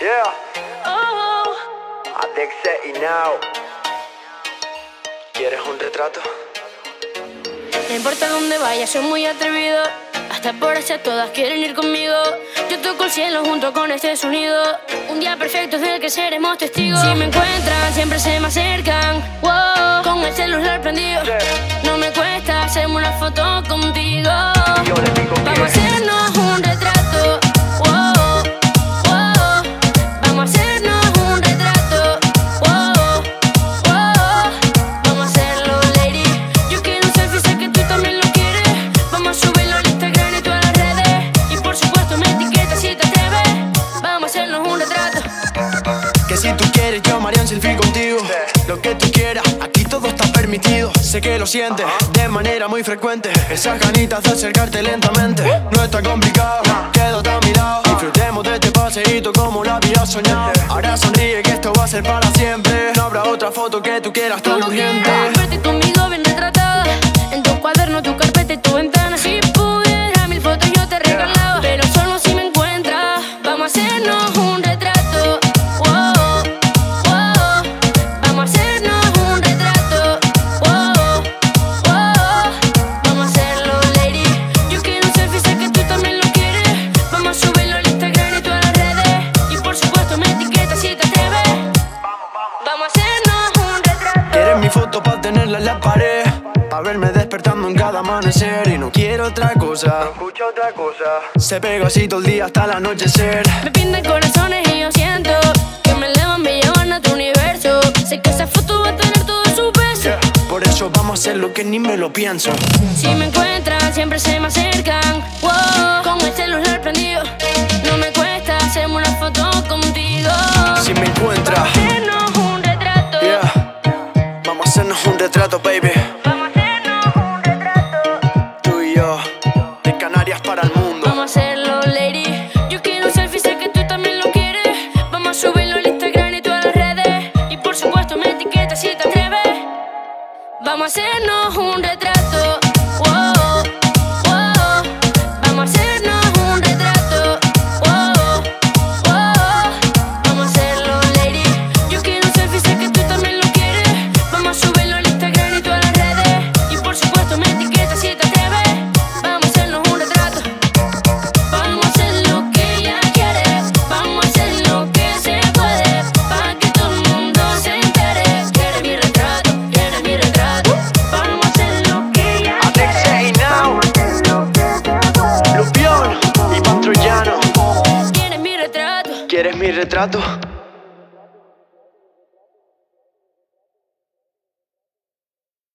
Yeah. Oh, y now. ¿Quieres un retrato? no importa dónde vaya, soy muy atrevido. Hasta por hacia todas quieren ir conmigo. Yo toco el cielo junto con este sonido. Un día perfecto es del que seremos testigos. Si me encuentran, siempre se me acercan. Wow, si tú quieres yo me haría un selfie contigo Lo que tú quieras, aquí todo está permitido. Sé que lo sientes de manera muy frecuente. Esas ganitas de acercarte lentamente No está complicado, quédate a mi lado. Disfrutemos de este paseíto como lo había soñado Ahora sonríe que esto va a ser para siempre. No habrá otra foto que tú quieras tan urgente la pared Pa' verme despertando en cada amanecer Y no quiero otra cosa Escucha otra cosa. Se pega así todo el día hasta el anochecer Me pintan corazones y yo siento que me elevan, me llevan a tu universo. Sé que esa foto va a tener todo su peso. Por eso vamos a hacer lo que ni me lo pienso Si me encuentran, siempre se me acercan. Wow, con el celular prendido. No me cuesta hacerme una foto contigo. Si me encuentra, retrato, baby Vamos a hacernos un retrato. Tú y yo, de Canarias para el mundo Vamos a hacerlo, lady. Yo quiero un selfie, sé que tú también lo quieres. Vamos a subirlo al Instagram y todas las redes. Y por supuesto me etiquetas si te atreves. Vamos a hacernos un retrato. Retrato?